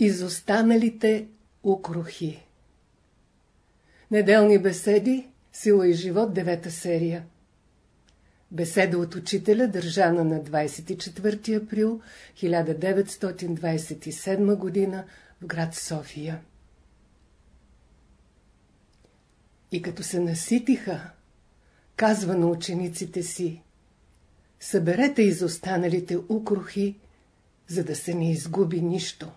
Изостаналите укрухи Неделни беседи, сила и живот, девета серия Беседа от учителя, държана на 24 април 1927 г. в град София. И като се наситиха, казва на учениците си, съберете изостаналите укрухи, за да се не изгуби нищо.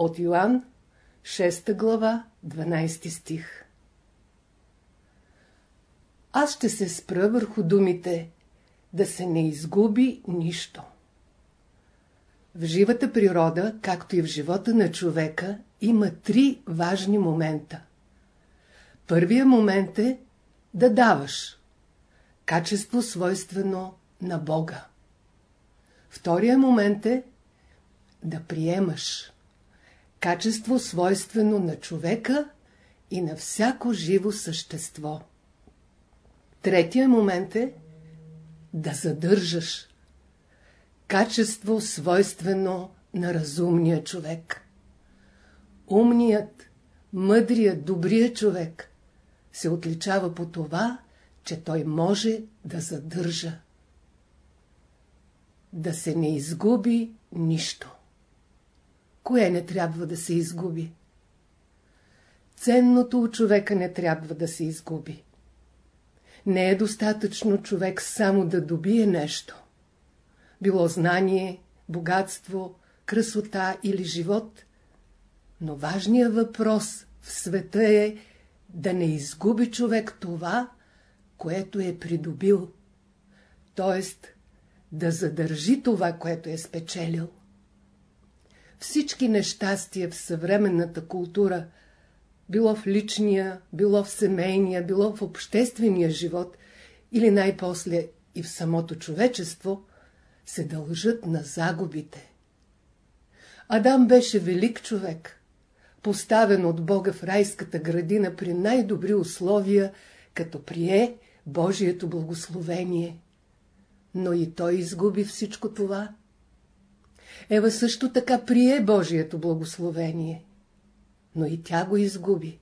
От Йоанн, 6 глава, 12 стих Аз ще се спра върху думите да се не изгуби нищо. В живата природа, както и в живота на човека, има три важни момента. Първият момент е да даваш. Качество свойствено на Бога. Втория момент е да приемаш качество свойствено на човека и на всяко живо същество. Третия момент е да задържаш качество свойствено на разумния човек. Умният, мъдрият, добрият човек се отличава по това, че той може да задържа. Да се не изгуби нищо. Кое не трябва да се изгуби? Ценното у човека не трябва да се изгуби. Не е достатъчно човек само да добие нещо. Било знание, богатство, красота или живот. Но важният въпрос в света е да не изгуби човек това, което е придобил. Т.е. да задържи това, което е спечелил всички нещастия в съвременната култура, било в личния, било в семейния, било в обществения живот или най-после и в самото човечество, се дължат на загубите. Адам беше велик човек, поставен от Бога в райската градина при най-добри условия, като прие Божието благословение. Но и той изгуби всичко това – Ева също така прие Божието благословение. Но и тя го изгуби.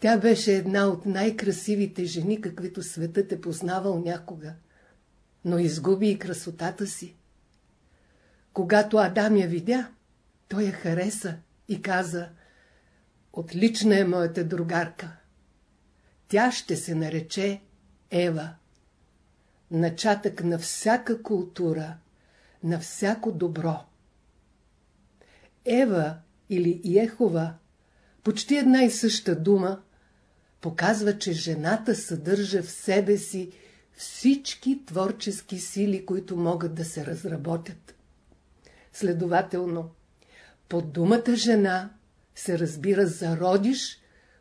Тя беше една от най-красивите жени, каквито светът е познавал някога. Но изгуби и красотата си. Когато Адам я видя, той я хареса и каза Отлична е моята другарка. Тя ще се нарече Ева. Начатък на всяка култура на всяко добро. Ева или Ехова, почти една и съща дума, показва, че жената съдържа в себе си всички творчески сили, които могат да се разработят. Следователно, под думата жена се разбира зародиш,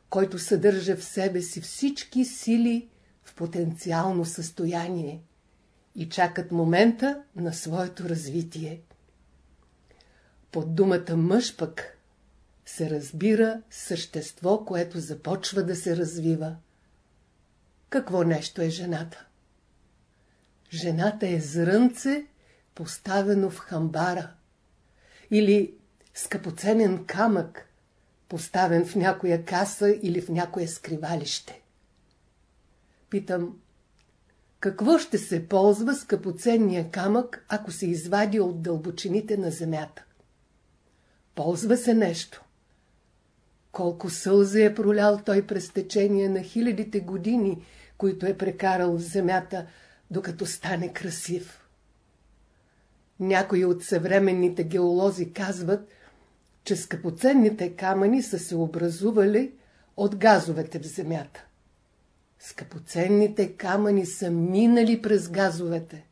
който съдържа в себе си всички сили в потенциално състояние и чакат момента на своето развитие. Под думата мъж пък се разбира същество, което започва да се развива. Какво нещо е жената? Жената е зрънце, поставено в хамбара, или скъпоценен камък, поставен в някоя каса или в някое скривалище. Питам, какво ще се ползва скъпоценния камък, ако се извади от дълбочините на земята? Ползва се нещо. Колко сълзи е пролял той през течение на хилядите години, които е прекарал в земята, докато стане красив. Някои от съвременните геолози казват, че скъпоценните камъни са се образували от газовете в земята. Скъпоценните камъни са минали през газовете,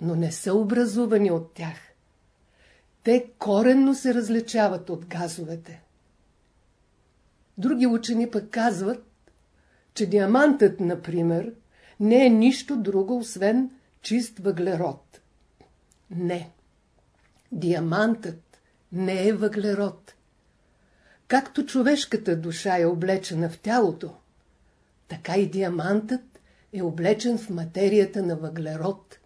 но не са образувани от тях. Те коренно се различават от газовете. Други учени пък казват, че диамантът, например, не е нищо друго, освен чист въглерод. Не. Диамантът не е въглерод. Както човешката душа е облечена в тялото, така и диамантът е облечен в материята на въглерод,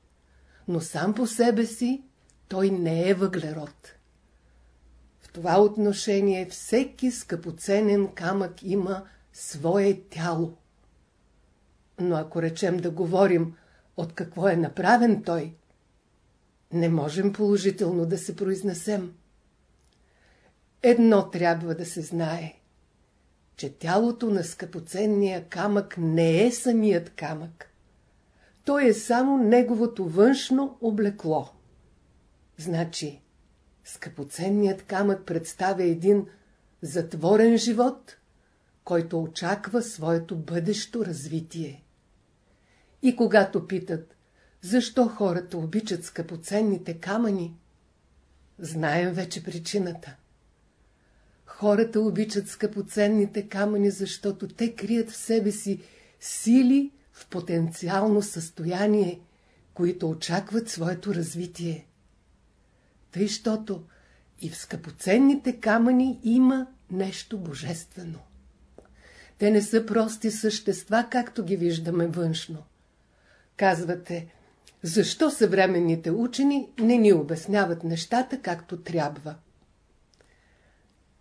но сам по себе си той не е въглерод. това отношение всеки скъпоценен камък има свое тяло. Но ако речем да говорим от какво е направен той, не можем положително да се произнесем. Едно трябва да се знае, че тялото на скъпоценния камък не е самият камък. Той е само неговото външно облекло. Значи, скъпоценният камък представя един затворен живот, който очаква своето бъдещо развитие. И когато питат, защо хората обичат скъпоценните камъни, знаем вече причината. Хората обичат скъпоценните камъни, защото те крият в себе си сили в потенциално състояние, които очакват своето развитие. Тъй, щото и в скъпоценните камъни има нещо божествено. Те не са прости същества, както ги виждаме външно. Казвате, защо съвременните учени не ни обясняват нещата както трябва?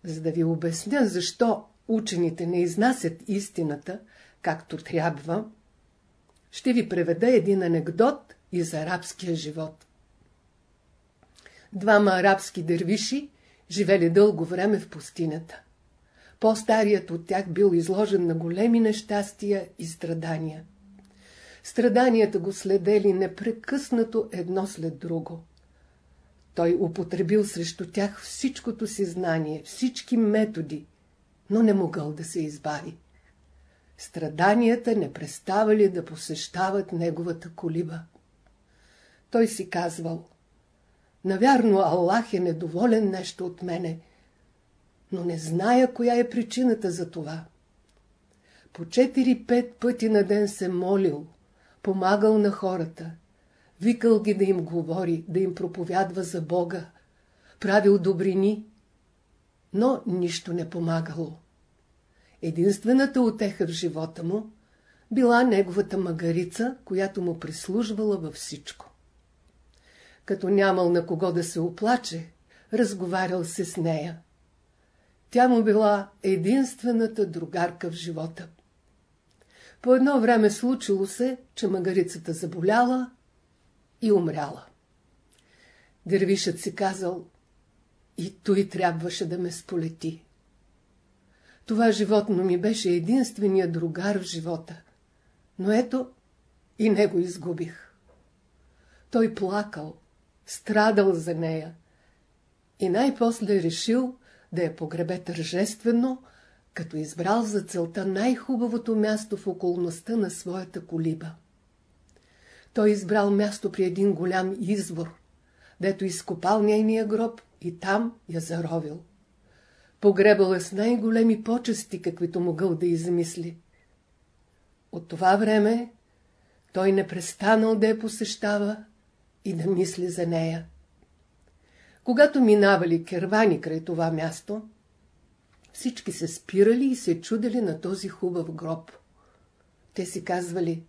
За да ви обясня защо учените не изнасят истината както трябва, ще ви преведа един анекдот из арабския живот. Двама арабски дървиши живели дълго време в пустинята. По-старият от тях бил изложен на големи нещастия и страдания. Страданията го следели непрекъснато едно след друго. Той употребил срещу тях всичкото си знание, всички методи, но не могъл да се избави. Страданията не преставали да посещават неговата колиба. Той си казвал, навярно Аллах е недоволен нещо от мене, но не зная коя е причината за това. По 4-5 пъти на ден се молил, помагал на хората, викал ги да им говори, да им проповядва за Бога, правил добрини, но нищо не помагало. Единствената отеха в живота му била неговата магарица, която му прислужвала във всичко. Като нямал на кого да се оплаче, разговарял се с нея. Тя му била единствената другарка в живота. По едно време случило се, че магарицата заболяла и умряла. Дервишът си казал, и той трябваше да ме сполети. Това животно ми беше единствения другар в живота. Но ето и него изгубих. Той плакал, страдал за нея и най-после решил да я погребе тържествено, като избрал за целта най-хубавото място в околността на своята колиба. Той избрал място при един голям извор, дето изкопал нейния гроб и там я заровил. Погребал е с най-големи почести, каквито могъл да измисли. От това време той не престанал да я посещава и да мисли за нея. Когато минавали кервани край това място, всички се спирали и се чудели на този хубав гроб. Те си казвали,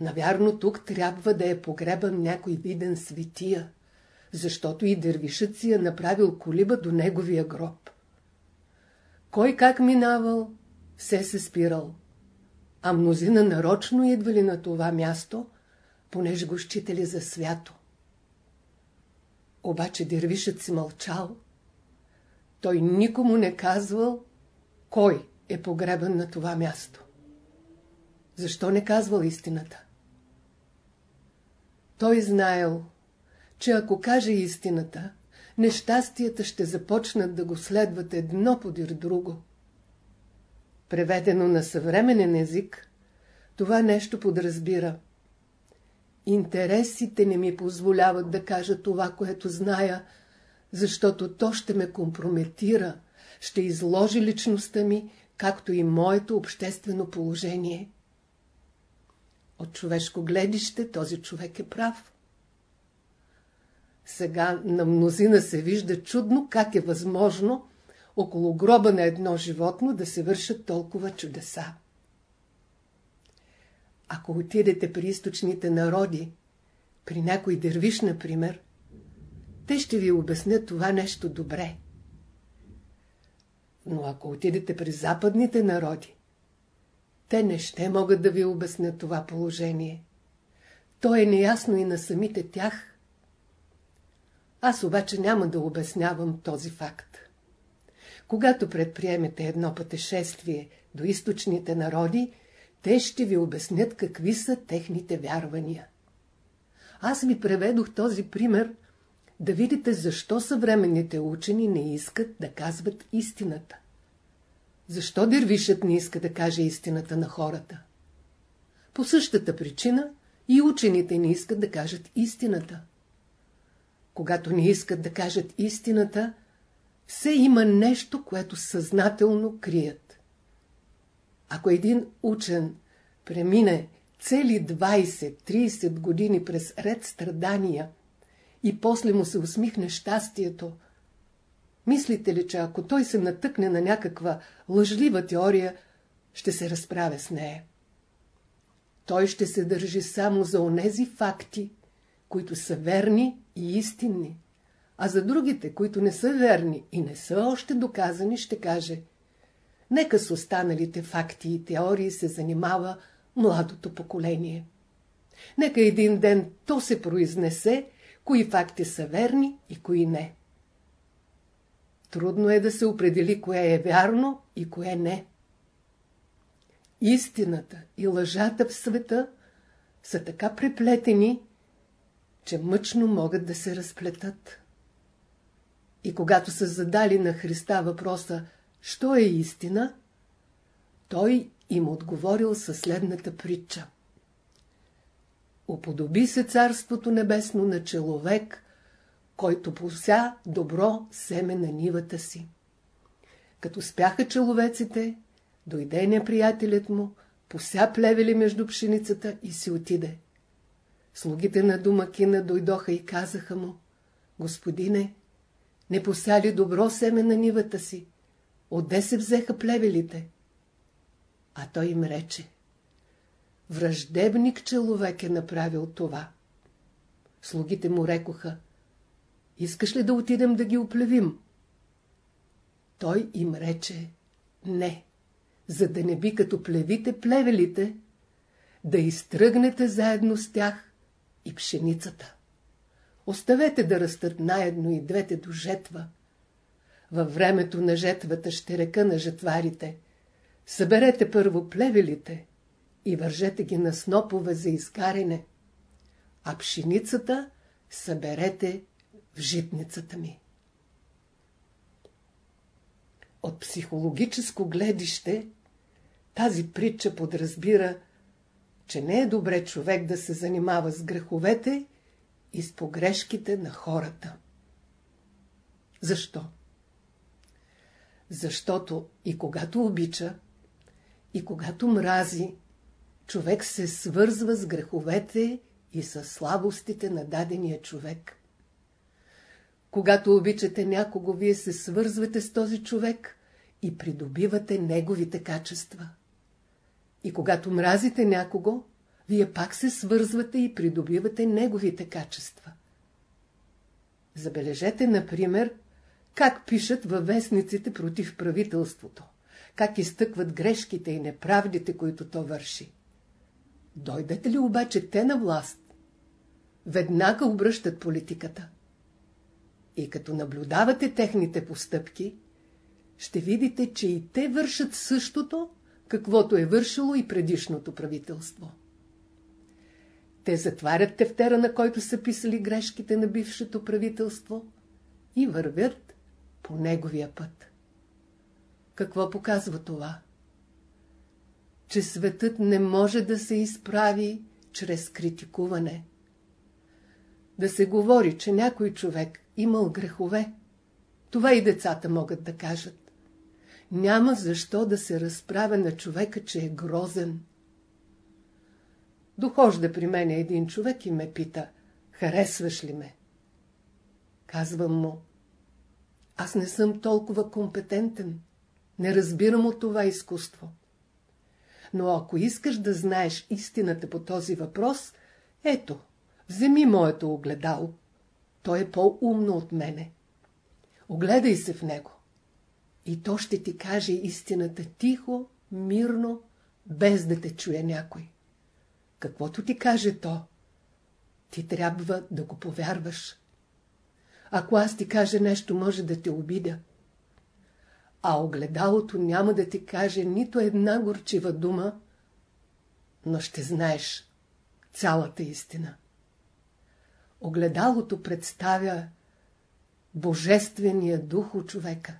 навярно тук трябва да е погребан някой виден светия, защото и дървишът си е направил колиба до неговия гроб. Кой как минавал, все се спирал. А мнозина нарочно идвали на това място, понеже го считали за свято. Обаче дервишът си мълчал. Той никому не казвал, кой е погребан на това място. Защо не казвал истината? Той знаел, че ако каже истината, нещастията ще започнат да го следват едно подир друго. Преведено на съвременен език, това нещо подразбира. Интересите не ми позволяват да кажа това, което зная, защото то ще ме компрометира, ще изложи личността ми, както и моето обществено положение. От човешко гледище този човек е прав. Сега на мнозина се вижда чудно как е възможно около гроба на едно животно да се вършат толкова чудеса. Ако отидете при източните народи, при някой дървиш, например, те ще ви обяснят това нещо добре. Но ако отидете при западните народи, те не ще могат да ви обяснят това положение. То е неясно и на самите тях. Аз обаче няма да обяснявам този факт. Когато предприемете едно пътешествие до източните народи, те ще ви обяснят какви са техните вярвания. Аз ви преведох този пример да видите защо съвременните учени не искат да казват истината. Защо дервишът не иска да каже истината на хората? По същата причина и учените не искат да кажат истината. Когато не искат да кажат истината, все има нещо, което съзнателно крият. Ако един учен премине цели 20-30 години през ред страдания и после му се усмихне щастието, мислите ли, че ако той се натъкне на някаква лъжлива теория, ще се разправя с нея? Той ще се държи само за онези факти, които са верни и истинни, а за другите, които не са верни и не са още доказани, ще каже Нека с останалите факти и теории се занимава младото поколение. Нека един ден то се произнесе, кои факти са верни и кои не. Трудно е да се определи кое е вярно и кое не. Истината и лъжата в света са така преплетени, че мъчно могат да се разплетат. И когато са задали на Христа въпроса, що е истина, той им отговорил със следната притча. Уподоби се Царството Небесно на човек, който пося добро семе на нивата си. Като спяха человеците, дойде неприятелят му, пося плевели между пшеницата и си отиде. Слугите на домакина дойдоха и казаха му, Господине, не посяли добро семе на нивата си, отде се взеха плевелите? А той им рече, враждебник човек е направил това. Слугите му рекоха, искаш ли да отидем да ги оплевим? Той им рече, не, за да не би като плевите плевелите, да изтръгнете заедно с тях и пшеницата. Оставете да растат наедно и двете до жетва. Във времето на жетвата ще река на жетварите. Съберете първо плевелите и вържете ги на снопове за изкарене, а пшеницата съберете в житницата ми. От психологическо гледище тази притча подразбира, че не е добре човек да се занимава с греховете и с погрешките на хората. Защо? Защото и когато обича, и когато мрази, човек се свързва с греховете и с слабостите на дадения човек. Когато обичате някого, вие се свързвате с този човек и придобивате неговите качества. И когато мразите някого, вие пак се свързвате и придобивате неговите качества. Забележете, например, как пишат във вестниците против правителството, как изтъкват грешките и неправдите, които то върши. Дойдете ли обаче те на власт, веднага обръщат политиката. И като наблюдавате техните постъпки, ще видите, че и те вършат същото, каквото е вършило и предишното правителство. Те затварят тефтера, на който са писали грешките на бившето правителство и вървят по неговия път. Какво показва това? Че светът не може да се изправи чрез критикуване. Да се говори, че някой човек имал грехове, това и децата могат да кажат. Няма защо да се разправя на човека, че е грозен. Дохожда при мене един човек и ме пита, харесваш ли ме? Казвам му, аз не съм толкова компетентен, не разбирам от това изкуство. Но ако искаш да знаеш истината по този въпрос, ето, вземи моето огледало. Той е по-умно от мене. Огледай се в него. И то ще ти каже истината тихо, мирно, без да те чуе някой. Каквото ти каже то, ти трябва да го повярваш. Ако аз ти кажа нещо, може да те обидя. А огледалото няма да ти каже нито една горчива дума, но ще знаеш цялата истина. Огледалото представя Божествения дух у човека.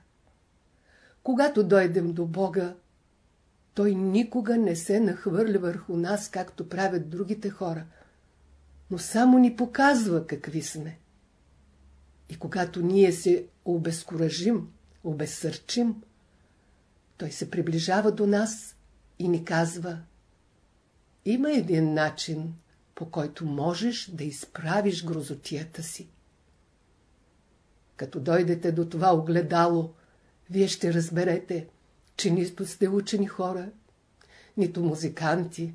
Когато дойдем до Бога, Той никога не се нахвърля върху нас, както правят другите хора, но само ни показва какви сме. И когато ние се обезкуражим, обезсърчим, Той се приближава до нас и ни казва Има един начин, по който можеш да изправиш грозотията си. Като дойдете до това огледало, вие ще разберете, че нито сте учени хора, нито музиканти,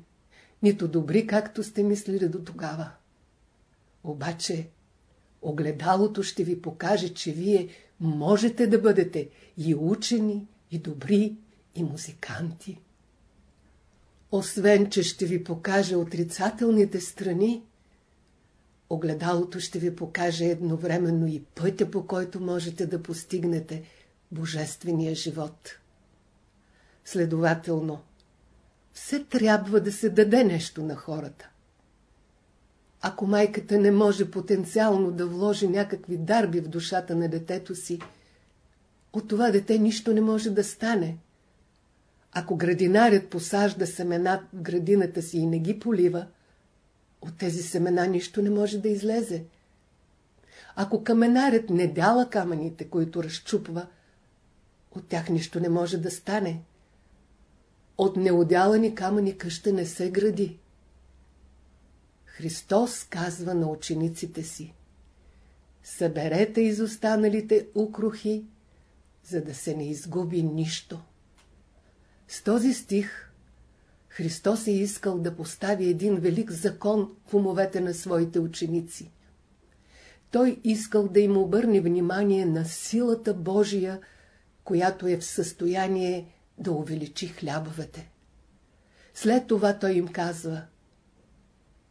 нито добри, както сте мислили до тогава. Обаче, огледалото ще ви покаже, че вие можете да бъдете и учени, и добри, и музиканти. Освен, че ще ви покаже отрицателните страни, огледалото ще ви покаже едновременно и пътя, по който можете да постигнете божествения живот. Следователно, все трябва да се даде нещо на хората. Ако майката не може потенциално да вложи някакви дарби в душата на детето си, от това дете нищо не може да стане. Ако градинарят посажда семена в градината си и не ги полива, от тези семена нищо не може да излезе. Ако каменарят не дяла камъните, които разчупва, от тях нищо не може да стане. От неодялани камъни къща не се гради. Христос казва на учениците си Съберете изостаналите укрухи, за да се не изгуби нищо. С този стих Христос е искал да постави един велик закон в умовете на своите ученици. Той искал да им обърне внимание на силата Божия, която е в състояние да увеличи хлябовете. След това той им казва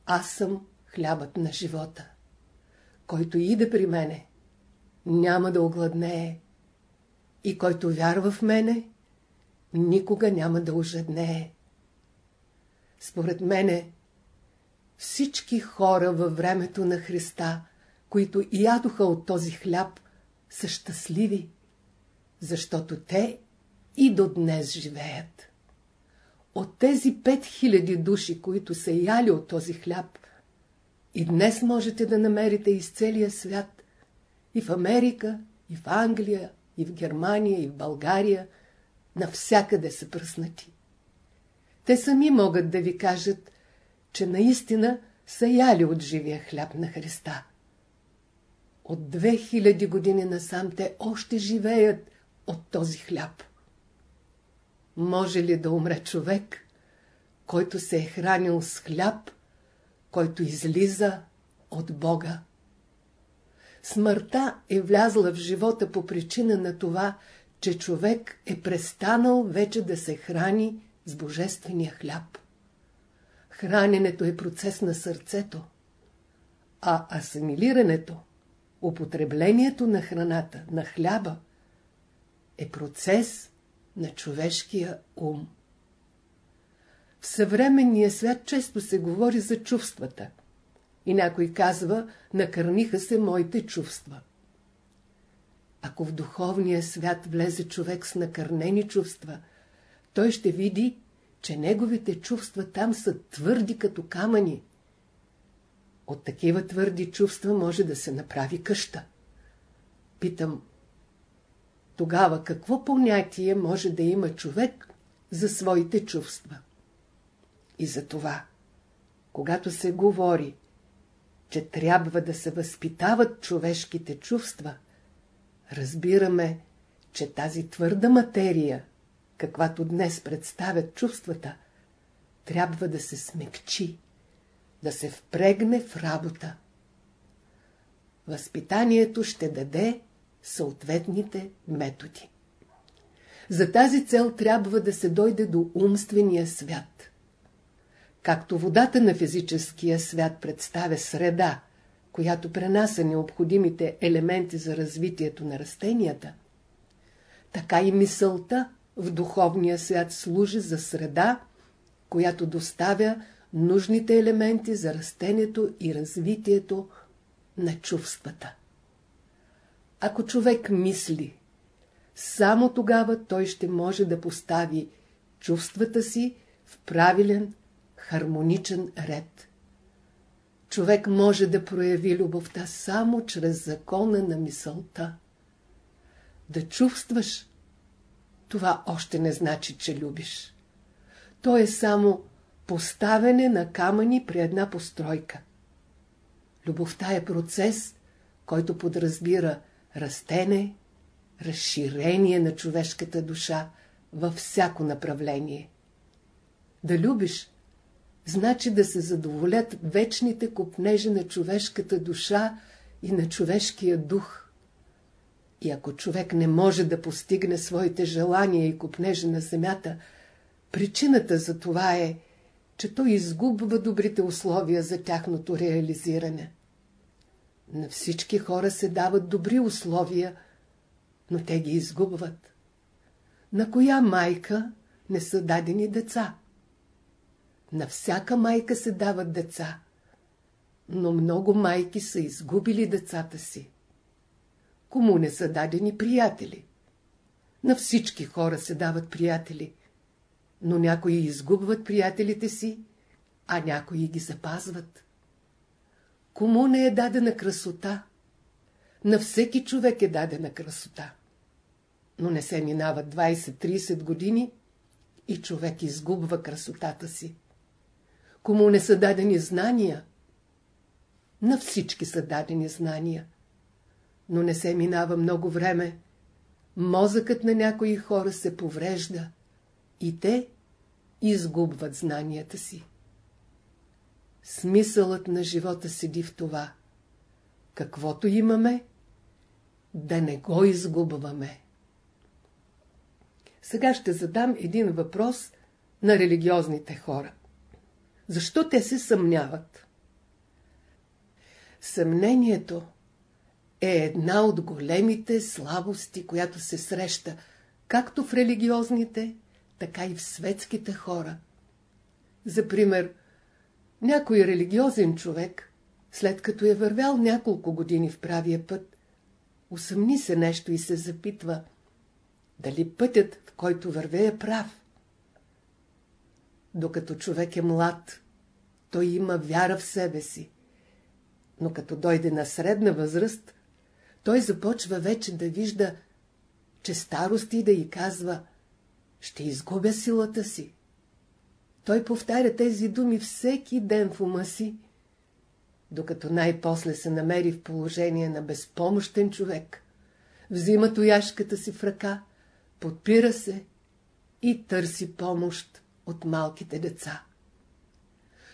Аз съм хлябът на живота. Който иде при мене, няма да огладнее. И който вярва в мене, никога няма да ожеднее. Според мене, всички хора във времето на Христа, които ядоха от този хляб, са щастливи, защото те и до днес живеят. От тези 5000 души, които са яли от този хляб, и днес можете да намерите из целия свят, и в Америка, и в Англия, и в Германия, и в България, навсякъде са пръснати. Те сами могат да ви кажат, че наистина са яли от живия хляб на Христа. От 2000 години насам те още живеят от този хляб. Може ли да умре човек, който се е хранил с хляб, който излиза от Бога? Смъртта е влязла в живота по причина на това, че човек е престанал вече да се храни с божествения хляб. Храненето е процес на сърцето, а асимилирането, употреблението на храната, на хляба, е процес на човешкия ум. В съвременния свят често се говори за чувствата. И някой казва, накърниха се моите чувства. Ако в духовния свят влезе човек с накърнени чувства, той ще види, че неговите чувства там са твърди като камъни. От такива твърди чувства може да се направи къща. Питам, тогава какво понятие може да има човек за своите чувства? И за това, когато се говори, че трябва да се възпитават човешките чувства, разбираме, че тази твърда материя, каквато днес представят чувствата, трябва да се смекчи, да се впрегне в работа. Възпитанието ще даде съответните методи. За тази цел трябва да се дойде до умствения свят. Както водата на физическия свят представя среда, която пренася необходимите елементи за развитието на растенията, така и мисълта в духовния свят служи за среда, която доставя нужните елементи за растението и развитието на чувствата. Ако човек мисли, само тогава той ще може да постави чувствата си в правилен, хармоничен ред. Човек може да прояви любовта само чрез закона на мисълта. Да чувстваш, това още не значи, че любиш. То е само поставяне на камъни при една постройка. Любовта е процес, който подразбира растене, разширение на човешката душа във всяко направление. Да любиш, значи да се задоволят вечните купнежи на човешката душа и на човешкия дух. И ако човек не може да постигне своите желания и купнежи на земята, причината за това е, че той изгубва добрите условия за тяхното реализиране. На всички хора се дават добри условия, но те ги изгубват. На коя майка не са дадени деца? На всяка майка се дават деца, но много майки са изгубили децата си. Кому не са дадени приятели? На всички хора се дават приятели, но някои изгубват приятелите си, а някои ги запазват. Кому не е дадена красота? На всеки човек е дадена красота. Но не се минава 20-30 години и човек изгубва красотата си. Кому не са дадени знания? На всички са дадени знания. Но не се минава много време. Мозъкът на някои хора се поврежда и те изгубват знанията си. Смисълът на живота седи в това. Каквото имаме, да не го изгубваме. Сега ще задам един въпрос на религиозните хора. Защо те се съмняват? Съмнението е една от големите слабости, която се среща както в религиозните, така и в светските хора. За пример, някой религиозен човек, след като е вървял няколко години в правия път, усъмни се нещо и се запитва, дали пътят, в който върве е прав. Докато човек е млад, той има вяра в себе си. Но като дойде на средна възраст, той започва вече да вижда, че старости да й казва, ще изгубя силата си. Той повтаря тези думи всеки ден в ума си, докато най-после се намери в положение на безпомощен човек. Взима тояшката си в ръка, подпира се и търси помощ от малките деца.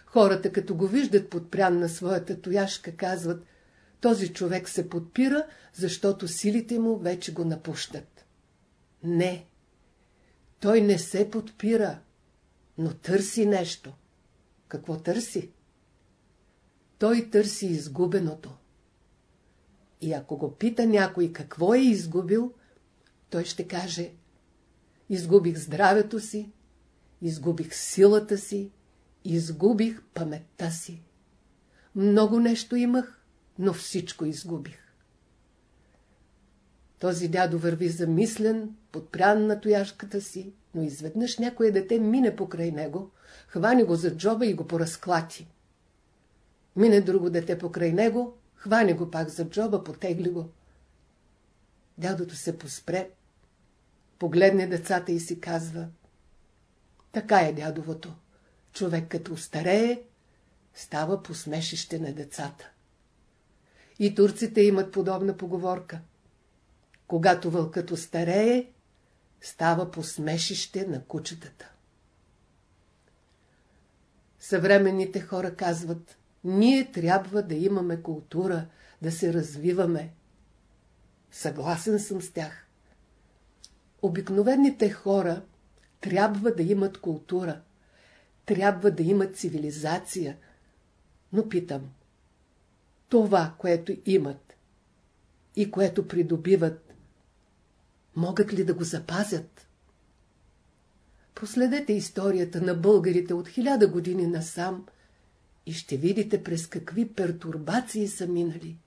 Хората, като го виждат подпрян на своята тояшка, казват, този човек се подпира, защото силите му вече го напущат. Не, той не се подпира, но търси нещо. Какво търси? Той търси изгубеното. И ако го пита някой какво е изгубил, той ще каже Изгубих здравето си, изгубих силата си, изгубих паметта си. Много нещо имах, но всичко изгубих. Този дядо върви замислен, подпрян на тояшката си, но изведнъж някое дете мине покрай него, хвани го за джоба и го поразклати. Мине друго дете покрай него, хвани го пак за джоба, потегли го. Дядото се поспре, погледне децата и си казва Така е дядовото. Човек като старее, става посмешище на децата. И турците имат подобна поговорка. Когато вълкът остарее, става посмешище на кучетата. Съвременните хора казват, ние трябва да имаме култура, да се развиваме. Съгласен съм с тях. Обикновените хора трябва да имат култура, трябва да имат цивилизация. Но питам, това, което имат и което придобиват, могат ли да го запазят? Последете историята на българите от хиляда години насам и ще видите през какви пертурбации са минали.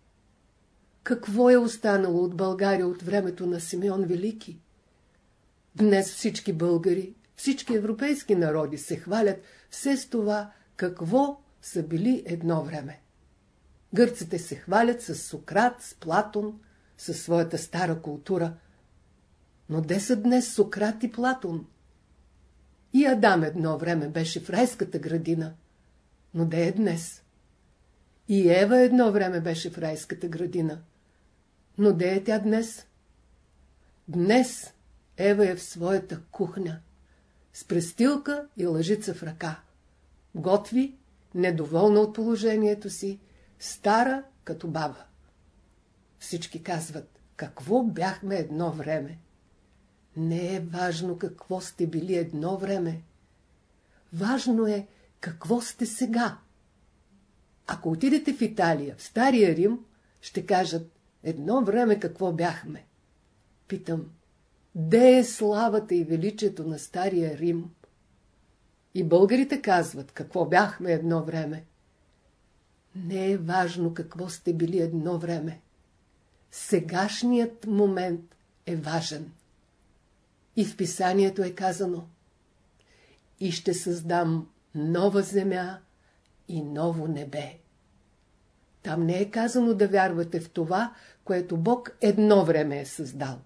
Какво е останало от България от времето на Симеон Велики? Днес всички българи, всички европейски народи се хвалят все с това, какво са били едно време. Гърците се хвалят с Сократ, с Платон, със своята стара култура. Но де са днес Сократ и Платон? И Адам едно време беше в райската градина. Но де е днес? И Ева едно време беше в райската градина. Но де е тя днес? Днес Ева е в своята кухня, с престилка и лъжица в ръка. Готви, недоволна от положението си, стара като баба. Всички казват, какво бяхме едно време. Не е важно какво сте били едно време. Важно е какво сте сега. Ако отидете в Италия, в Стария Рим, ще кажат едно време какво бяхме. Питам, де е славата и величието на Стария Рим? И българите казват какво бяхме едно време. Не е важно какво сте били едно време. Сегашният момент е важен. И в писанието е казано И ще създам нова земя и ново небе. Там не е казано да вярвате в това, което Бог едно време е създал.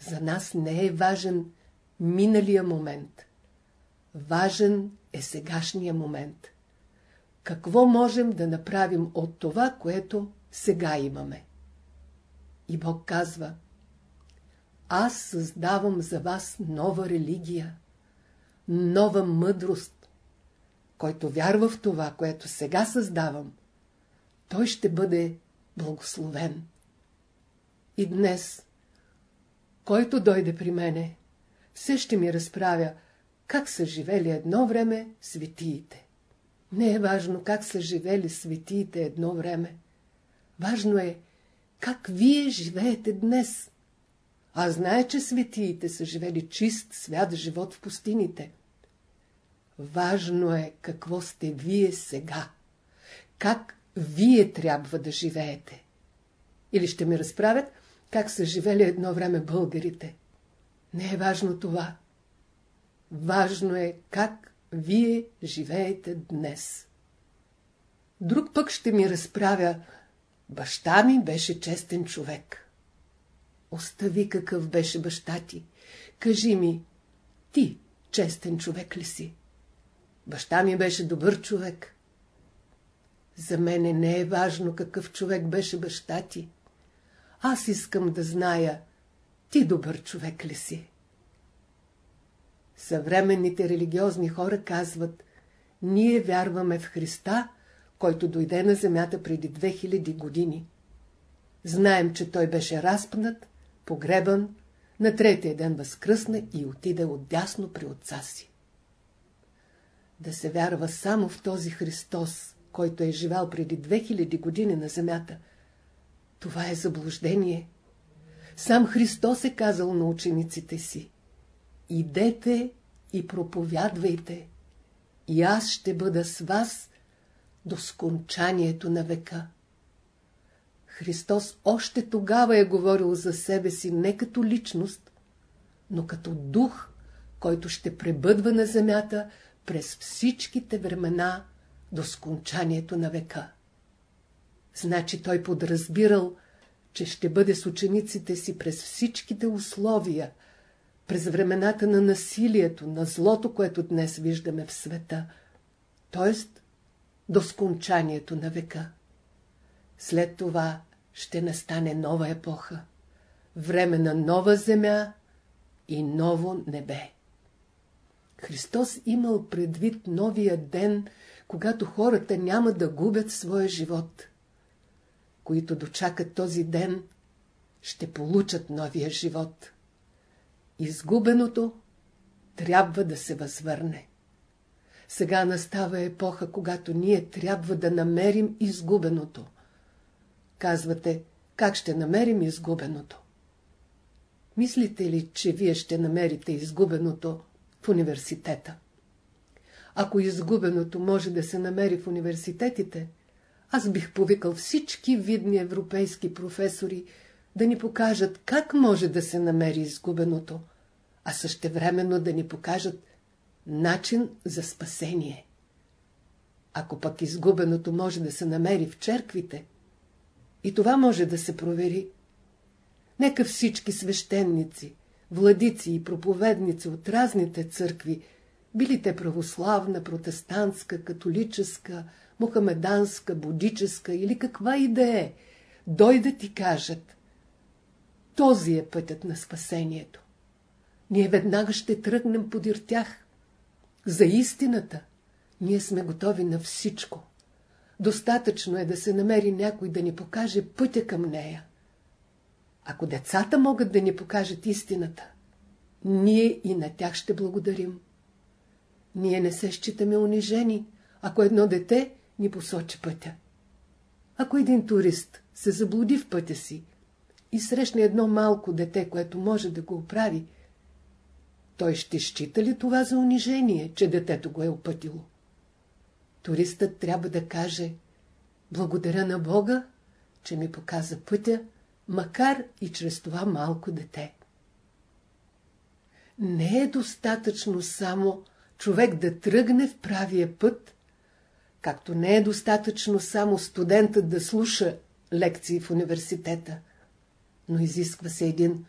За нас не е важен миналия момент. Важен е сегашния момент. Какво можем да направим от това, което сега имаме? И Бог казва – аз създавам за вас нова религия, нова мъдрост. Който вярва в това, което сега създавам, той ще бъде благословен. И днес, който дойде при мене, все ще ми разправя как са живели едно време светиите. Не е важно как са живели светиите едно време. Важно е как вие живеете днес. А знае, че светиите са живели чист, свят живот в пустините. Важно е какво сте вие сега. Как вие трябва да живеете. Или ще ми разправят как са живели едно време българите. Не е важно това. Важно е как вие живеете днес. Друг пък ще ми разправя, баща ми беше честен човек. Остави какъв беше баща ти. Кажи ми, ти честен човек ли си? Баща ми беше добър човек. За мене не е важно какъв човек беше баща ти. Аз искам да зная, ти добър човек ли си? Съвременните религиозни хора казват, ние вярваме в Христа, който дойде на земята преди 2000 години. Знаем, че той беше разпнат, погребан, на третия ден възкръсна и отиде отдясно при отца си. Да се вярва само в този Христос, който е живял преди 2000 години на земята, това е заблуждение. Сам Христос е казал на учениците си, идете и проповядвайте, и аз ще бъда с вас до скончанието на века. Христос още тогава е говорил за себе си не като личност, но като дух, който ще пребъдва на земята през всичките времена до скончанието на века. Значи той подразбирал, че ще бъде с учениците си през всичките условия, през времената на насилието, на злото, което днес виждаме в света, т.е. до скончанието на века. След това ще настане нова епоха, време на нова земя и ново небе. Христос имал предвид новия ден, когато хората няма да губят своя живот. Които дочакат този ден, ще получат новия живот. изгубеното трябва да се възвърне. Сега настава епоха, когато ние трябва да намерим изгубеното. Казвате, как ще намерим изгубеното? Мислите ли, че вие ще намерите изгубеното в университета? Ако изгубеното може да се намери в университетите, аз бих повикал всички видни европейски професори да ни покажат как може да се намери изгубеното, а същевременно да ни покажат начин за спасение. Ако пък изгубеното може да се намери в черквите, и това може да се провери. Нека всички свещеници, владици и проповедници от разните църкви, били те православна, протестантска, католическа, мухамеданска, будическа или каква и да е, дойдат и кажат този е пътят на спасението. Ние веднага ще тръгнем подир тях. За истината ние сме готови на всичко. Достатъчно е да се намери някой да ни покаже пътя към нея. Ако децата могат да ни покажат истината, ние и на тях ще благодарим. Ние не се считаме унижени, ако едно дете ни посочи пътя. Ако един турист се заблуди в пътя си и срещне едно малко дете, което може да го оправи, той ще счита ли това за унижение, че детето го е опътило? Туристът трябва да каже Благодаря на Бога, че ми показа пътя, макар и чрез това малко дете. Не е достатъчно само човек да тръгне в правия път, както не е достатъчно само студентът да слуша лекции в университета, но изисква се един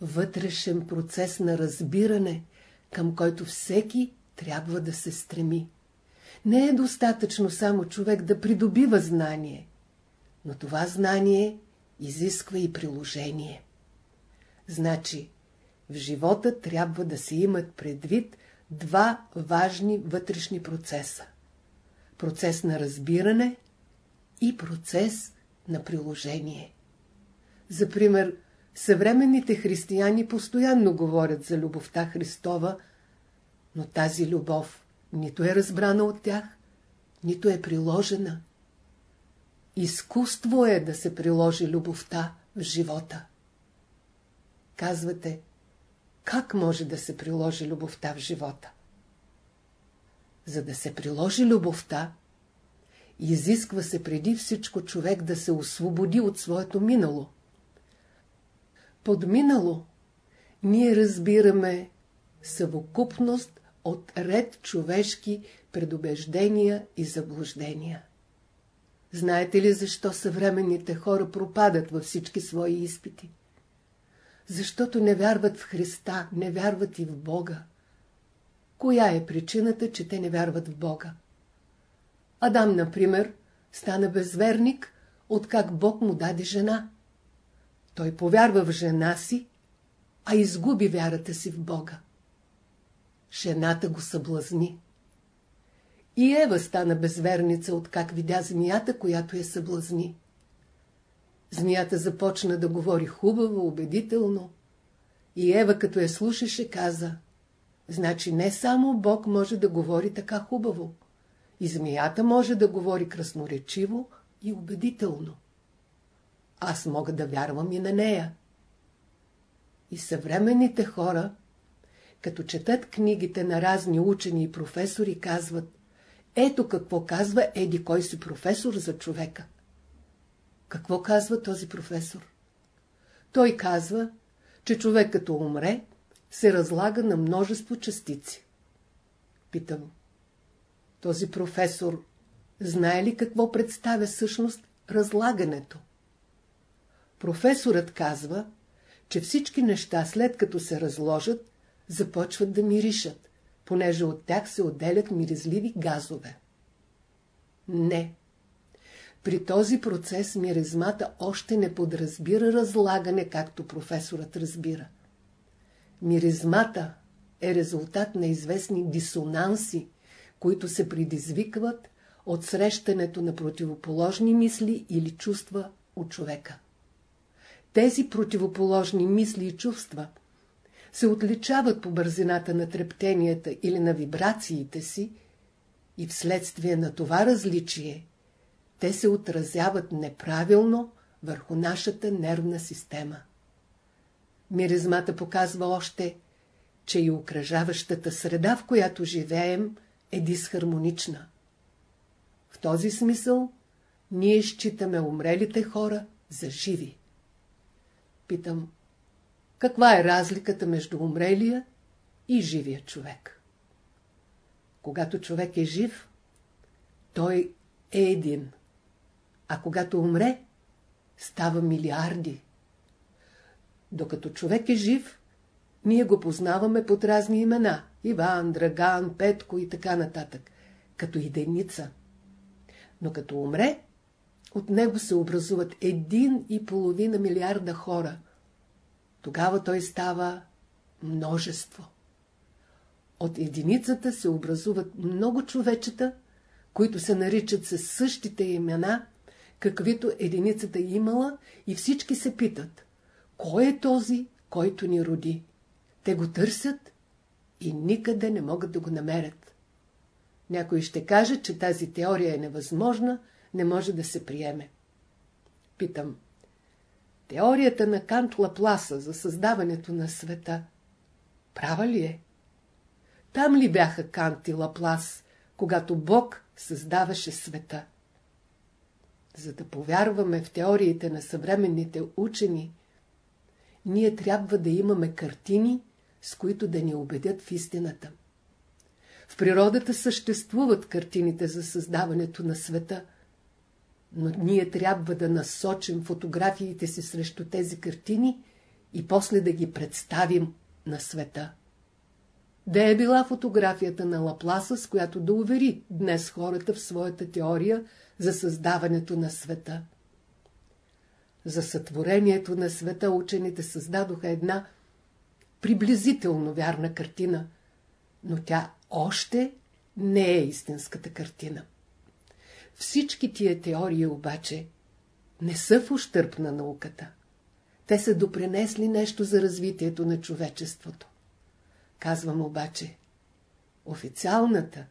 вътрешен процес на разбиране, към който всеки трябва да се стреми. Не е достатъчно само човек да придобива знание, но това знание изисква и приложение. Значи, в живота трябва да се имат предвид два важни вътрешни процеса. Процес на разбиране и процес на приложение. За пример, съвременните християни постоянно говорят за любовта Христова, но тази любов нито е разбрана от тях, нито е приложена. Изкуство е да се приложи любовта в живота. Казвате, как може да се приложи любовта в живота? За да се приложи любовта, изисква се преди всичко човек да се освободи от своето минало. Под минало ние разбираме съвокупност от ред човешки предубеждения и заблуждения. Знаете ли защо съвременните хора пропадат във всички свои изпити? Защото не вярват в Христа, не вярват и в Бога. Коя е причината, че те не вярват в Бога? Адам, например, стана безверник, откак Бог му даде жена. Той повярва в жена си, а изгуби вярата си в Бога. Жената го съблазни. И Ева стана безверница, откак видя змията, която я съблазни. Змията започна да говори хубаво, убедително. И Ева, като я слушаше, каза, значи не само Бог може да говори така хубаво. И змията може да говори красноречиво и убедително. Аз мога да вярвам и на нея. И съвременните хора, като четат книгите на разни учени и професори, казват, ето какво казва еди кой си професор за човека. Какво казва този професор? Той казва, че човек като умре, се разлага на множество частици. Питам, този професор знае ли какво представя всъщност разлагането? Професорът казва, че всички неща след като се разложат, започват да миришат, понеже от тях се отделят миризливи газове. Не. При този процес миризмата още не подразбира разлагане, както професорът разбира. Миризмата е резултат на известни дисонанси, които се предизвикват от срещането на противоположни мисли или чувства от човека. Тези противоположни мисли и чувства се отличават по бързината на трептенията или на вибрациите си и вследствие на това различие те се отразяват неправилно върху нашата нервна система. Миризмата показва още, че и окръжаващата среда, в която живеем, е дисхармонична. В този смисъл ние считаме умрелите хора за живи. Питам, каква е разликата между умрелия и живия човек? Когато човек е жив, той е един, а когато умре, става милиарди. Докато човек е жив, ние го познаваме под разни имена – Иван, Драган, Петко и така нататък, като единица. Но като умре, от него се образуват един и половина милиарда хора. Тогава той става множество. От единицата се образуват много човечета, които се наричат със същите имена, каквито единицата имала и всички се питат, кой е този, който ни роди? Те го търсят и никъде не могат да го намерят. Някой ще каже, че тази теория е невъзможна, не може да се приеме. Питам. Теорията на Кант Лапласа за създаването на света права ли е? Там ли бяха Кант и Лаплас, когато Бог създаваше света? За да повярваме в теориите на съвременните учени, ние трябва да имаме картини, с които да ни убедят в истината. В природата съществуват картините за създаването на света, но ние трябва да насочим фотографиите си срещу тези картини и после да ги представим на света. Да е била фотографията на Лапласа, с която да увери днес хората в своята теория за създаването на света. За сътворението на света учените създадоха една приблизително вярна картина, но тя още не е истинската картина. Всички тия теории обаче не са в ущърп на науката. Те са допринесли нещо за развитието на човечеството. Казвам обаче, официалната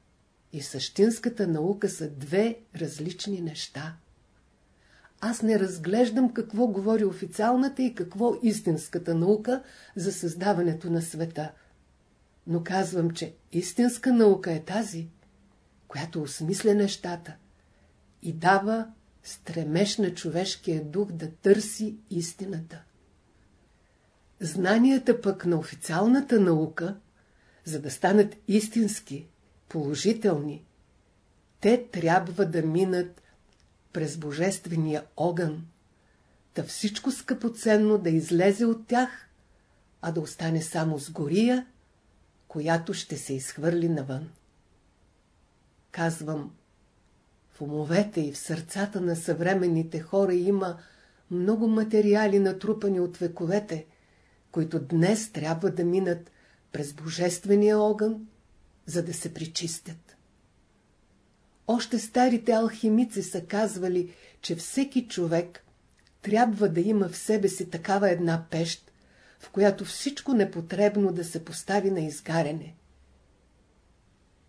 и същинската наука са две различни неща. Аз не разглеждам какво говори официалната и какво истинската наука за създаването на света. Но казвам, че истинска наука е тази, която осмисля нещата и дава стремеж на човешкия дух да търси истината. Знанията пък на официалната наука, за да станат истински, положителни, те трябва да минат през божествения огън, да всичко скъпоценно да излезе от тях, а да остане само с гория, която ще се изхвърли навън. Казвам, в умовете и в сърцата на съвременните хора има много материали натрупани от вековете, които днес трябва да минат през божествения огън, за да се причистят. Още старите алхимици са казвали, че всеки човек трябва да има в себе си такава една пещ, в която всичко непотребно да се постави на изгаряне.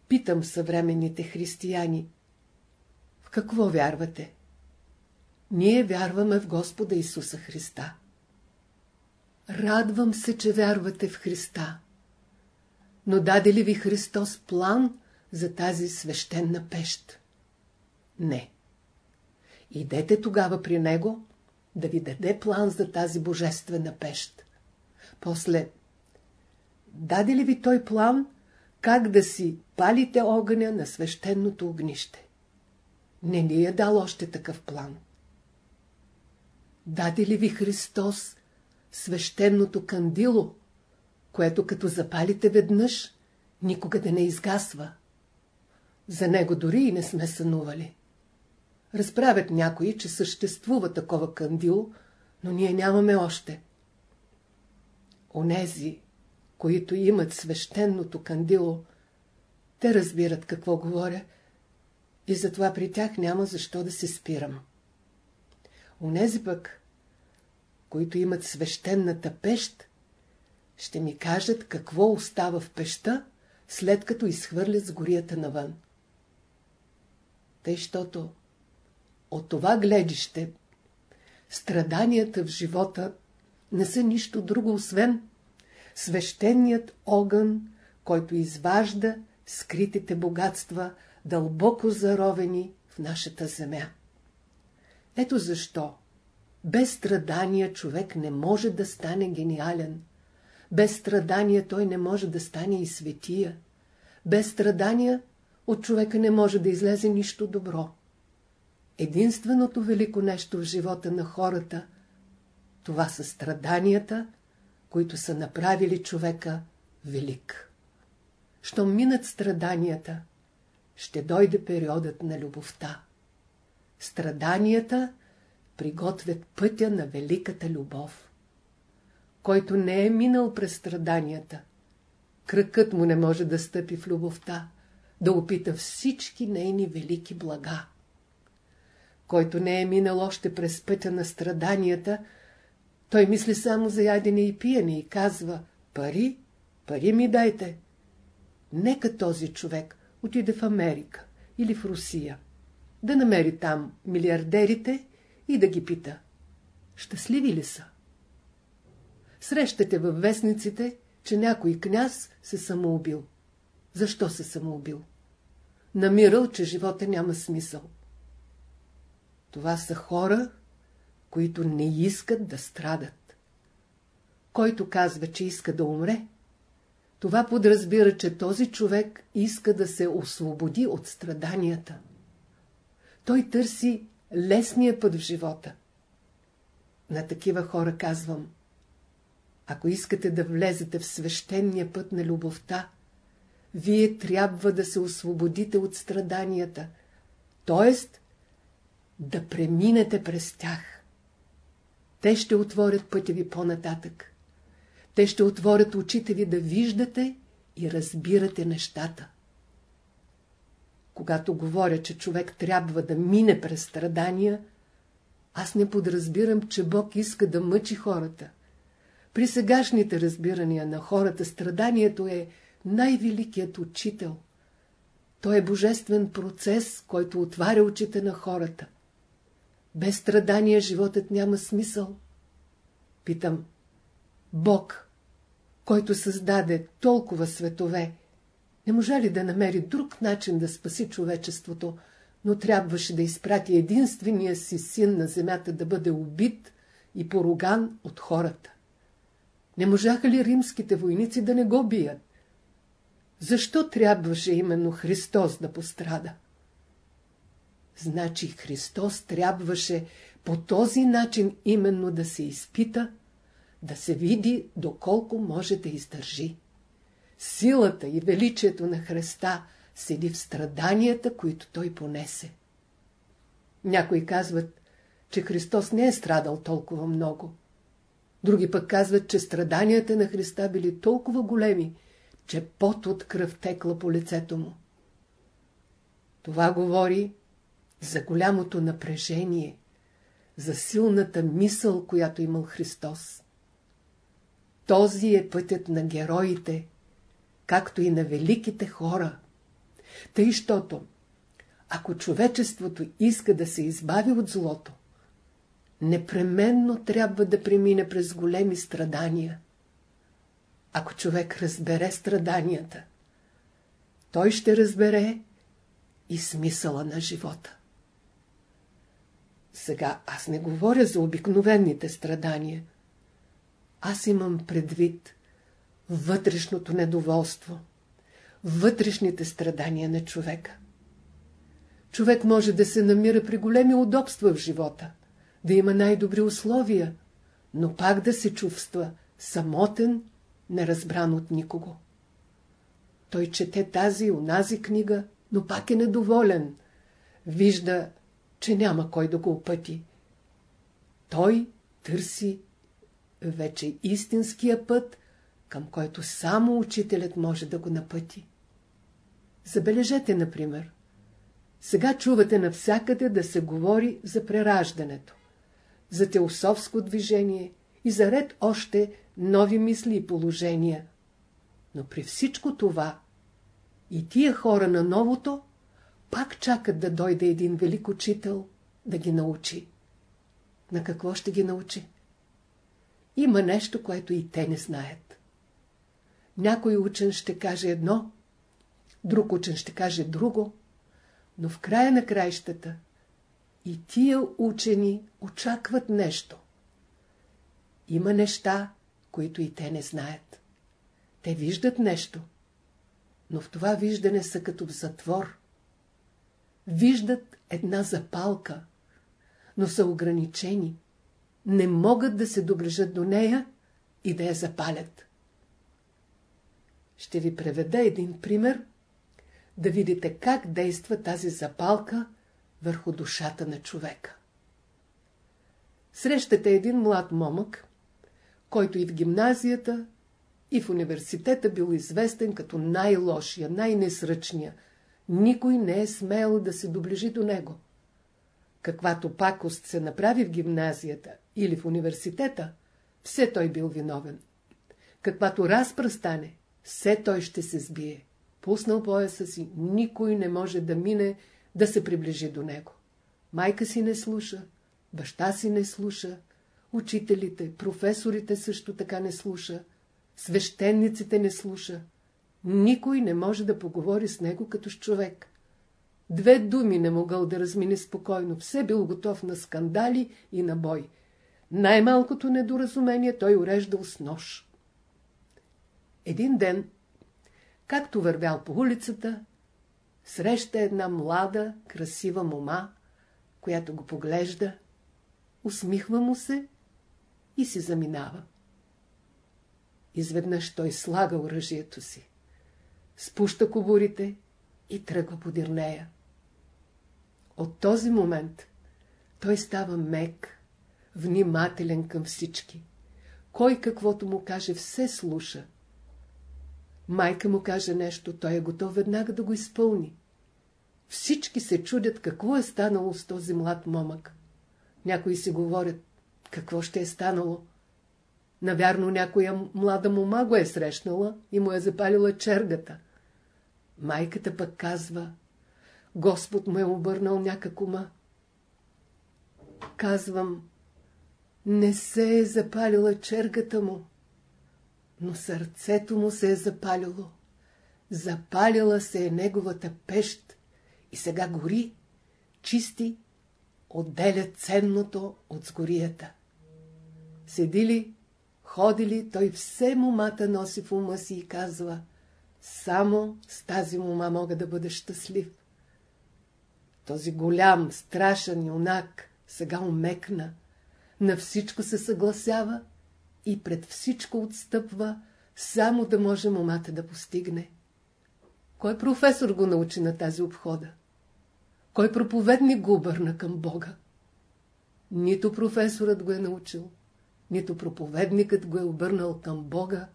Питам съвременните християни, в какво вярвате? Ние вярваме в Господа Исуса Христа. Радвам се, че вярвате в Христа. Но даде ли ви Христос план за тази свещена пещ? Не. Идете тогава при Него да ви даде план за тази божествена пещ. После, даде ли ви той план, как да си палите огъня на свещеното огнище? Не ни е дал още такъв план. Даде ли ви Христос свещеното кандило, което като запалите веднъж, никога да не изгасва? За него дори и не сме сънували. Разправят някои, че съществува такова кандило, но ние нямаме още. Онези, които имат свещеното кандило, те разбират какво говоря и затова при тях няма защо да се спирам. Онези пък, които имат свещената пещ, ще ми кажат какво остава в пеща, след като изхвърлят с горията навън. Тъй, щото от това гледище страданията в живота не са нищо друго, освен свещеният огън, който изважда скритите богатства, дълбоко заровени в нашата земя. Ето защо без страдания човек не може да стане гениален. Без страдания той не може да стане и светия. Без страдания от човека не може да излезе нищо добро. Единственото велико нещо в живота на хората, това са страданията, които са направили човека велик. Щом минат страданията, ще дойде периодът на любовта. Страданията приготвят пътя на великата любов. Който не е минал през страданията, кръкът му не може да стъпи в любовта, да опита всички нейни велики блага. Който не е минал още през пътя на страданията, той мисли само за ядене и пиене и казва «Пари, пари ми дайте». Нека този човек отиде в Америка или в Русия, да намери там милиардерите и да ги пита «Щастливи ли са?» Срещате във вестниците, че някой княз се самоубил. Защо се самоубил? Намирал, че живота няма смисъл. Това са хора, които не искат да страдат. Който казва, че иска да умре, това подразбира, че този човек иска да се освободи от страданията. Той търси лесния път в живота. На такива хора казвам, ако искате да влезете в свещения път на любовта, вие трябва да се освободите от страданията, т.е. да преминете през тях. Те ще отворят пътя ви по-нататък. Те ще отворят очите ви да виждате и разбирате нещата. Когато говоря, че човек трябва да мине през страдания, аз не подразбирам, че Бог иска да мъчи хората. При сегашните разбирания на хората страданието е най-великият учител. Той е божествен процес, който отваря очите на хората. Без страдания животът няма смисъл. Питам, Бог, който създаде толкова светове, не може ли да намери друг начин да спаси човечеството, но трябваше да изпрати единствения си син на земята да бъде убит и поруган от хората? Не можаха ли римските войници да не го бият? Защо трябваше именно Христос да пострада? Значи Христос трябваше по този начин именно да се изпита, да се види доколко може да издържи. Силата и величието на Христа седи в страданията, които Той понесе. Някои казват, че Христос не е страдал толкова много. Други пък казват, че страданията на Христа били толкова големи, че пот от кръв текла по лицето му. Това говори за голямото напрежение, за силната мисъл, която имал Христос. Този е пътят на героите, както и на великите хора. Тъй, щото, ако човечеството иска да се избави от злото, непременно трябва да премине през големи страдания. Ако човек разбере страданията, той ще разбере и смисъла на живота. Сега аз не говоря за обикновените страдания. Аз имам предвид вътрешното недоволство, вътрешните страдания на човека. Човек може да се намира при големи удобства в живота, да има най-добри условия, но пак да се чувства самотен, неразбран от никого. Той чете тази и онази книга, но пак е недоволен. Вижда, че няма кой да го опъти. Той търси вече истинския път, към който само учителят може да го напъти. Забележете, например, сега чувате навсякъде да се говори за прераждането, за теософско движение и заред още нови мисли и положения. Но при всичко това и тия хора на новото пак чакат да дойде един велик учител да ги научи. На какво ще ги научи? Има нещо, което и те не знаят. Някой учен ще каже едно, друг учен ще каже друго, но в края на краищата и тия учени очакват нещо. Има неща, които и те не знаят. Те виждат нещо, но в това виждане са като в затвор. Виждат една запалка, но са ограничени. Не могат да се доближат до нея и да я запалят. Ще ви преведа един пример, да видите как действа тази запалка върху душата на човека. Срещате един млад момък, който и в гимназията, и в университета бил известен като най-лошия, най-несръчния. Никой не е смел да се доближи до него. Каквато пакост се направи в гимназията или в университета, все той бил виновен. Каквато разпра стане, все той ще се сбие. Пуснал пояса си, никой не може да мине да се приближи до него. Майка си не слуша, баща си не слуша, учителите, професорите също така не слуша, свещениците не слуша. Никой не може да поговори с него като с човек. Две думи не могъл да размини спокойно, все бил готов на скандали и на бой. Най-малкото недоразумение той уреждал с нож. Един ден, както вървял по улицата, среща една млада, красива мома, която го поглежда, усмихва му се и си заминава. Изведнъж той слага оръжието си, спуща кобурите и тръгва подир нея. От този момент той става мек, внимателен към всички. Кой каквото му каже, все слуша. Майка му каже нещо, той е готов веднага да го изпълни. Всички се чудят какво е станало с този млад момък. Някои си говорят, какво ще е станало. Навярно някоя млада мома го е срещнала и му е запалила чергата. Майката пък казва, Господ му е обърнал някак ума. Казвам, не се е запалила чергата му, но сърцето му се е запалило. Запалила се е неговата пещ и сега гори, чисти, отделя ценното от сгорията. Седи ли, ходи ли, той все момата носи в ума си и казва, само с тази мома мога да бъда щастлив. Този голям, страшен юнак сега умекна, на всичко се съгласява и пред всичко отстъпва, само да може момата да постигне. Кой професор го научи на тази обхода? Кой проповедник го обърна към Бога? Нито професорът го е научил, нито проповедникът го е обърнал към Бога,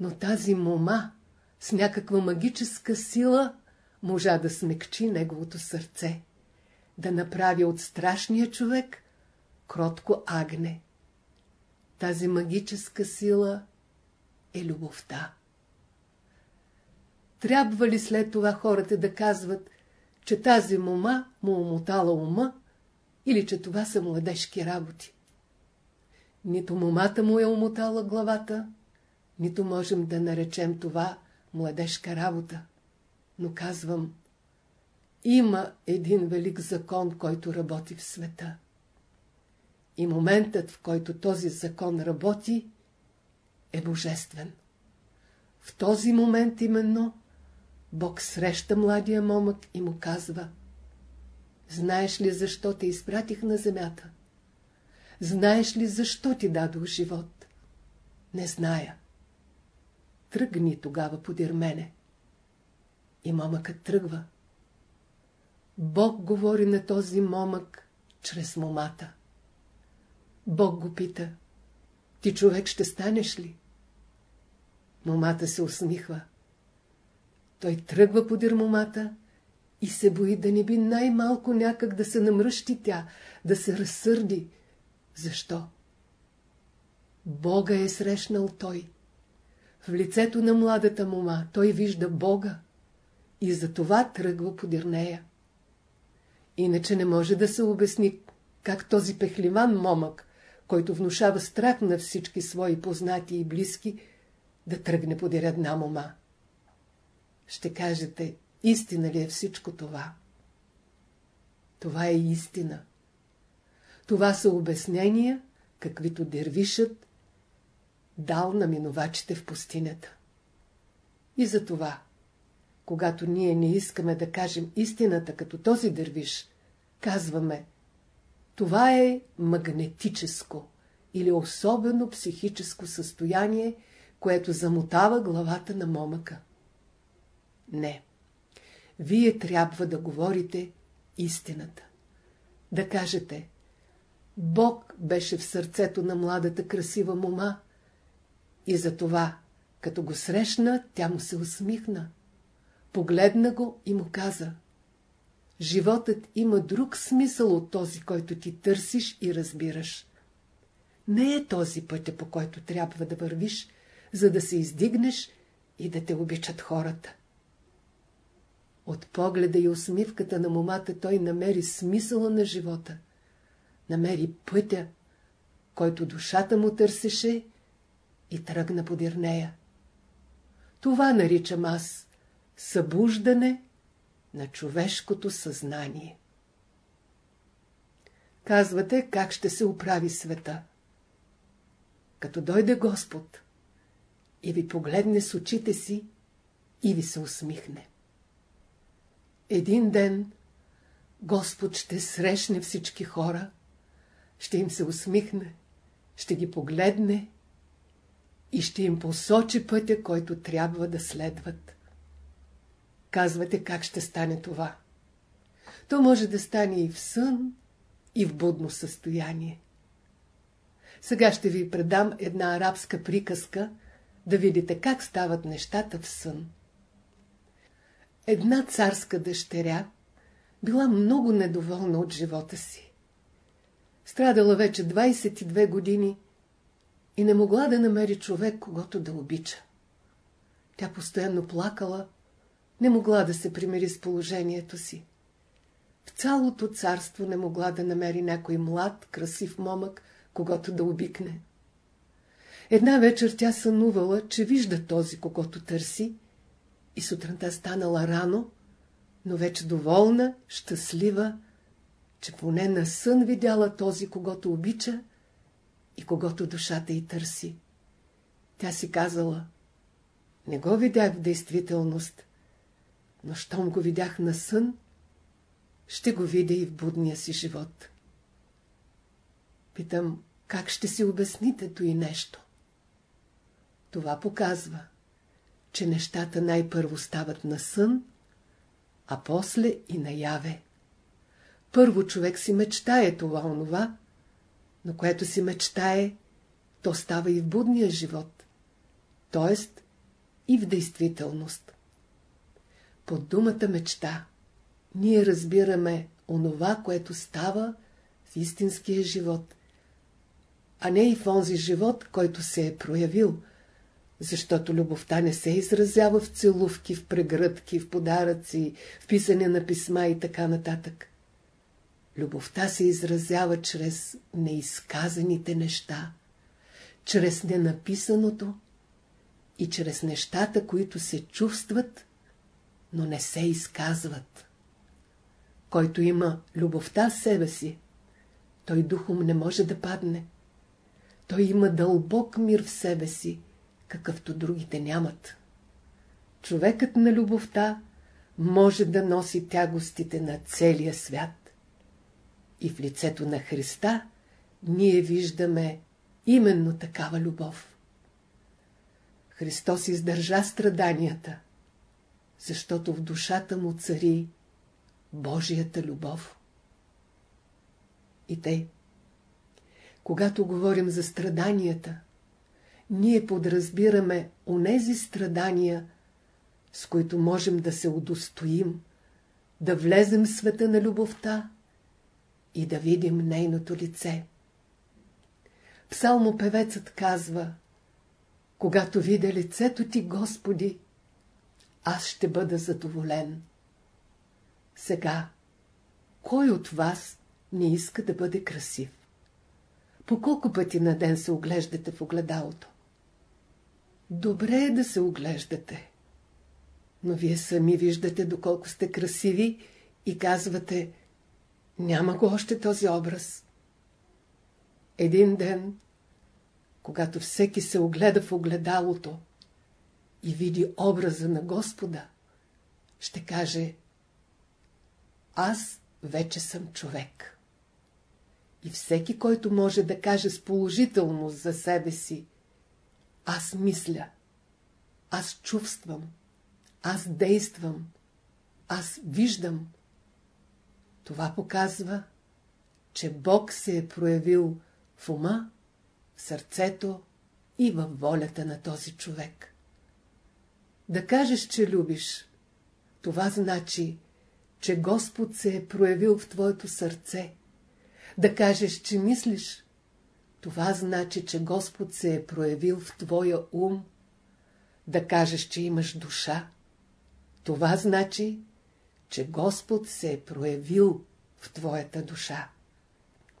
но тази мома с някаква магическа сила можа да смекчи неговото сърце, да направи от страшния човек кротко агне. Тази магическа сила е любовта. Трябва ли след това хората да казват, че тази мома му омотала ума или че това са младежки работи? Нито момата му е омотала главата, нито можем да наречем това младежка работа. Но казвам, има един велик закон, който работи в света. И моментът, в който този закон работи, е божествен. В този момент именно Бог среща младия момък и му казва Знаеш ли защо те изпратих на земята? Знаеш ли защо ти дадох живот? Не зная. Тръгни тогава подир мене. И момъкът тръгва. Бог говори на този момък чрез момата. Бог го пита, ти човек ще станеш ли? Момата се усмихва. Той тръгва подир момата и се бои да не би най-малко някак да се намръщи тя, да се разсърди. Защо? Бога е срещнал той. В лицето на младата мома той вижда Бога и затова тръгва подир нея. Иначе не може да се обясни как този пехливан момък, който внушава страх на всички свои познати и близки, да тръгне подир една мома. Ще кажете, истина ли е всичко това? Това е истина. Това са обяснения, каквито дервишът дал на минувачите в пустинята. И за това, когато ние не искаме да кажем истината като този дървиш, казваме това е магнетическо или особено психическо състояние, което замотава главата на момъка. Не. Вие трябва да говорите истината. Да кажете Бог беше в сърцето на младата красива мома и затова, като го срещна, тя му се усмихна. Погледна го и му каза Животът има друг смисъл от този, който ти търсиш и разбираш. Не е този пътя, по който трябва да вървиш, за да се издигнеш и да те обичат хората. От погледа и усмивката на момата той намери смисъла на живота. Намери пътя, който душата му търсеше и тръгна подир нея. Това наричам аз събуждане на човешкото съзнание. Казвате, как ще се оправи света. Като дойде Господ и ви погледне с очите си и ви се усмихне. Един ден Господ ще срещне всички хора, ще им се усмихне, ще ги погледне и ще им посочи пътя, който трябва да следват. Казвате как ще стане това. То може да стане и в сън, и в будно състояние. Сега ще ви предам една арабска приказка, да видите как стават нещата в сън. Една царска дъщеря била много недоволна от живота си. Страдала вече 22 години и не могла да намери човек, когато да обича. Тя постоянно плакала, не могла да се примири с положението си. В цялото царство не могла да намери някой млад, красив момък, когато да обикне. Една вечер тя сънувала, че вижда този, когато търси, и сутринта станала рано, но вече доволна, щастлива, че поне на сън видяла този, когато обича и когато душата й търси. Тя си казала, не го видях в действителност, но щом го видях на сън, ще го видя и в будния си живот. Питам, как ще си обясните и нещо? Това показва, че нещата най-първо стават на сън, а после и наяве. Първо човек си мечтае това онова, но което си мечтае, то става и в будния живот, т.е. и в действителност. Под думата мечта ние разбираме онова, което става в истинския живот, а не и в онзи живот, който се е проявил, защото любовта не се изразява в целувки, в прегръдки, в подаръци, в писане на писма и така нататък. Любовта се изразява чрез неизказаните неща, чрез ненаписаното и чрез нещата, които се чувстват, но не се изказват. Който има любовта в себе си, той духом не може да падне. Той има дълбок мир в себе си, какъвто другите нямат. Човекът на любовта може да носи тягостите на целия свят. И в лицето на Христа ние виждаме именно такава любов. Христос издържа страданията, защото в душата му цари Божията любов. И тъй, когато говорим за страданията, ние подразбираме онези страдания, с които можем да се удостоим, да влезем в света на любовта и да видим нейното лице. Псалмопевецът казва Когато видя лицето ти, Господи, аз ще бъда задоволен. Сега, кой от вас не иска да бъде красив? По колко пъти на ден се оглеждате в огледалото? Добре е да се оглеждате. Но вие сами виждате доколко сте красиви и казвате, няма го още този образ. Един ден, когато всеки се огледа в огледалото и види образа на Господа, ще каже, аз вече съм човек. И всеки, който може да каже с положителност за себе си, аз мисля, аз чувствам, аз действам, аз виждам. Това показва, че Бог се е проявил в ума, в сърцето и във волята на този човек. Да кажеш, че любиш, това значи, че Господ се е проявил в твоето сърце. Да кажеш, че мислиш, това значи, че Господ се е проявил в твоя ум. Да кажеш, че имаш душа. Това значи, че Господ се е проявил в твоята душа.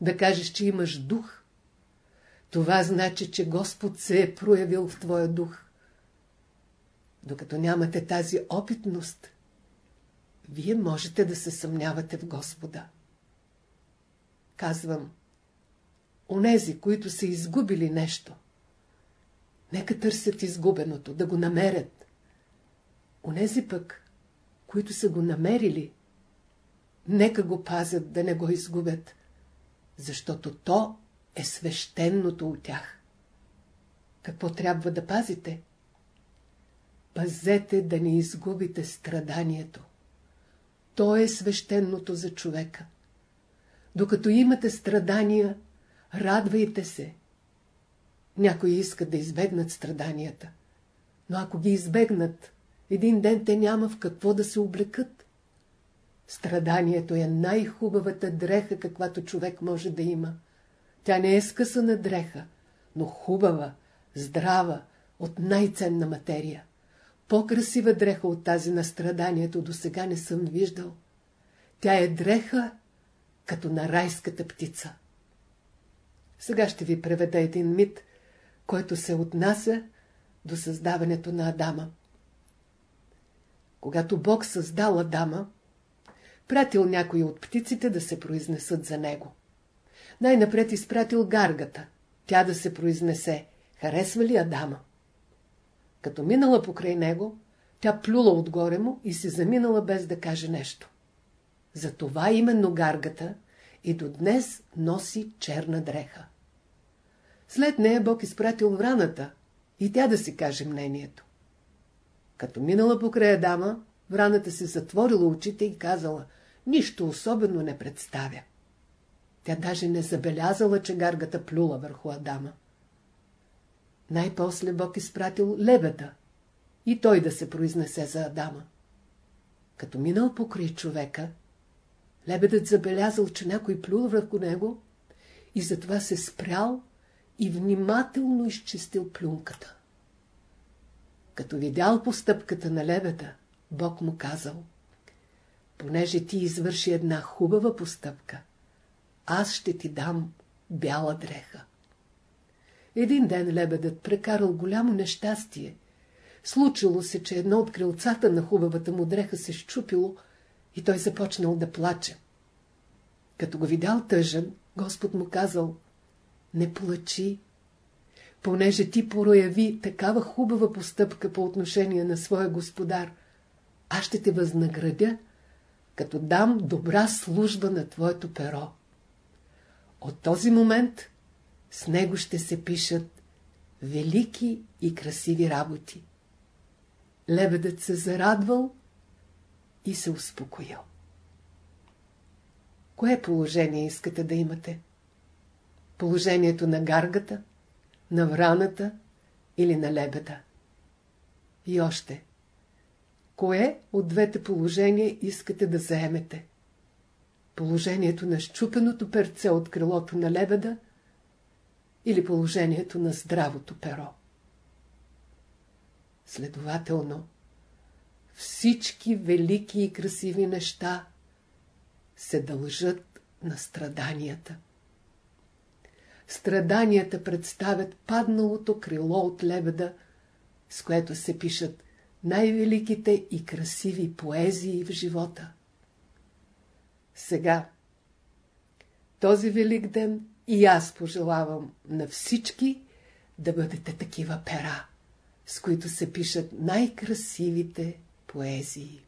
Да кажеш, че имаш дух. Това значи, че Господ се е проявил в твоя дух. Докато нямате тази опитност, вие можете да се съмнявате в Господа. Казвам, онези, които са изгубили нещо, нека търсят изгубеното, да го намерят. Онези пък, които са го намерили, нека го пазят да не го изгубят, защото то е свещеното от тях. Какво трябва да пазите? Пазете да не изгубите страданието. То е свещеното за човека. Докато имате страдания, радвайте се. Някои искат да избегнат страданията. Но ако ги избегнат, един ден те няма в какво да се облекат. Страданието е най-хубавата дреха, каквато човек може да има. Тя не е скъсана дреха, но хубава, здрава, от най-ценна материя. По-красива дреха от тази на страданието до сега не съм виждал. Тя е дреха, като на райската птица. Сега ще ви преведа един мит, който се отнася до създаването на Адама. Когато Бог създал Адама, пратил някои от птиците да се произнесат за него. Най-напред изпратил гаргата, тя да се произнесе, харесва ли Адама. Като минала покрай него, тя плюла отгоре му и се заминала без да каже нещо. Затова именно гаргата и до днес носи черна дреха. След нея Бог изпратил враната и тя да си каже мнението. Като минала покрай дама, враната си затворила очите и казала, нищо особено не представя. Тя даже не забелязала, че гаргата плюла върху Адама. Най-после Бог изпратил лебеда и той да се произнесе за Адама. Като минал покрай човека, лебедът забелязал, че някой плюл върху него и затова се спрял и внимателно изчистил плюнката. Като видял постъпката на лебеда, Бог му казал, понеже ти извърши една хубава постъпка, аз ще ти дам бяла дреха. Един ден лебедът прекарал голямо нещастие. Случило се, че едно от крилцата на хубавата му дреха се щупило и той започнал да плаче. Като го видял тъжен, Господ му казал, не плачи, понеже ти прояви такава хубава постъпка по отношение на своя господар, аз ще те възнаградя, като дам добра служба на твоето перо. От този момент с него ще се пишат велики и красиви работи. Лебедът се зарадвал и се успокоил. Кое положение искате да имате? Положението на гаргата, на враната или на лебеда? И още. Кое от двете положения искате да заемете? Положението на щупеното перце от крилото на лебеда или положението на здравото перо. Следователно, всички велики и красиви неща се дължат на страданията. Страданията представят падналото крило от лебеда, с което се пишат най-великите и красиви поезии в живота. Сега, този велик ден и аз пожелавам на всички да бъдете такива пера, с които се пишат най-красивите поезии.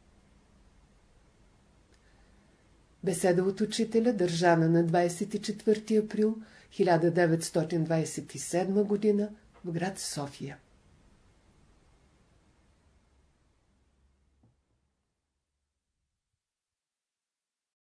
Беседа от учителя, държана на 24 април 1927 г. в град София.